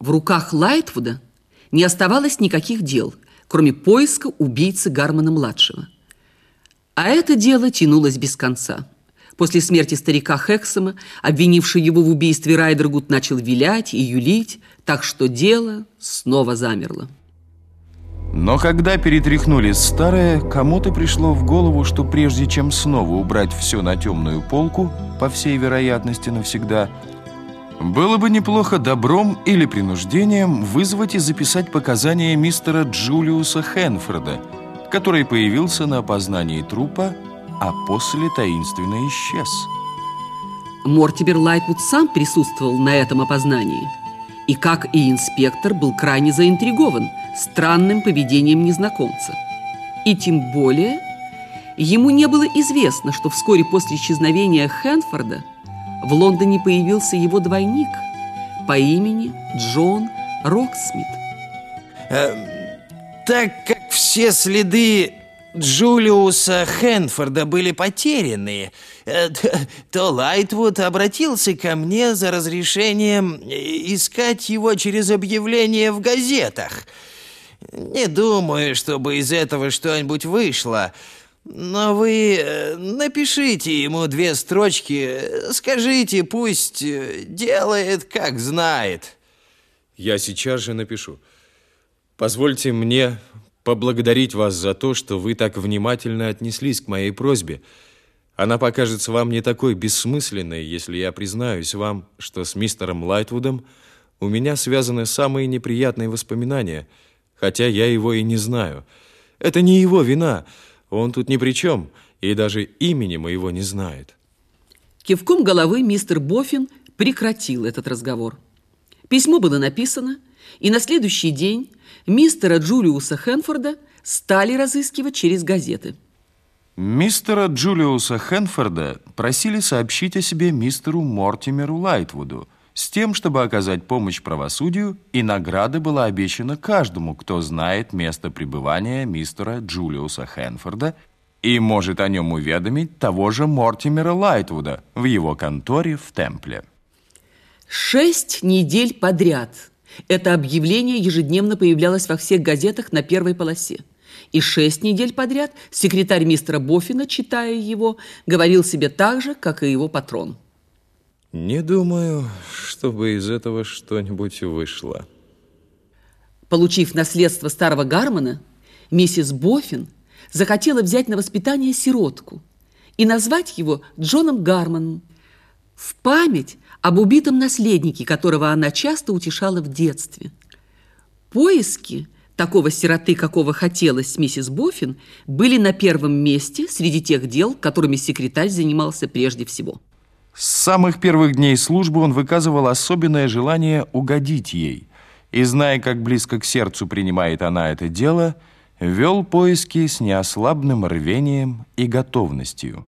В руках Лайтвуда не оставалось никаких дел, кроме поиска убийцы Гармана-младшего. А это дело тянулось без конца. После смерти старика Хексома, обвинивший его в убийстве Райдергут, начал вилять и юлить, так что дело снова замерло. Но когда перетряхнули старое, кому-то пришло в голову, что прежде чем снова убрать все на темную полку, по всей вероятности навсегда, было бы неплохо добром или принуждением вызвать и записать показания мистера Джулиуса Хенфорда, который появился на опознании трупа, а после таинственно исчез. Мортибер Лайтвуд сам присутствовал на этом опознании. И, как и инспектор, был крайне заинтригован странным поведением незнакомца. И тем более ему не было известно, что вскоре после исчезновения Хенфорда в Лондоне появился его двойник по имени Джон Роксмит. Э, так как все следы Джулиуса Хенфорда были потеряны, э, то Лайтвуд обратился ко мне за разрешением искать его через объявление в газетах. Не думаю, чтобы из этого что-нибудь вышло. Но вы э, напишите ему две строчки, скажите, пусть э, делает, как знает. Я сейчас же напишу. Позвольте мне поблагодарить вас за то, что вы так внимательно отнеслись к моей просьбе. Она покажется вам не такой бессмысленной, если я признаюсь вам, что с мистером Лайтвудом у меня связаны самые неприятные воспоминания, хотя я его и не знаю. Это не его вина, он тут ни при чем, и даже имени моего не знает. Кивком головы мистер Боффин прекратил этот разговор. Письмо было написано, и на следующий день мистера Джулиуса Хенфорда стали разыскивать через газеты. Мистера Джулиуса Хенфорда просили сообщить о себе мистеру Мортимеру Лайтвуду с тем, чтобы оказать помощь правосудию, и награда была обещана каждому, кто знает место пребывания мистера Джулиуса Хенфорда и может о нем уведомить того же Мортимера Лайтвуда в его конторе в Темпле. Шесть недель подряд это объявление ежедневно появлялось во всех газетах на первой полосе. И шесть недель подряд секретарь мистера Боффина, читая его, говорил себе так же, как и его патрон. Не думаю, чтобы из этого что-нибудь вышло. Получив наследство старого Гармона, миссис Боффин захотела взять на воспитание сиротку и назвать его Джоном Гармоном в память об убитом наследнике, которого она часто утешала в детстве. Поиски такого сироты, какого хотелось миссис Боффин, были на первом месте среди тех дел, которыми секретарь занимался прежде всего. С самых первых дней службы он выказывал особенное желание угодить ей. И, зная, как близко к сердцу принимает она это дело, вел поиски с неослабным рвением и готовностью.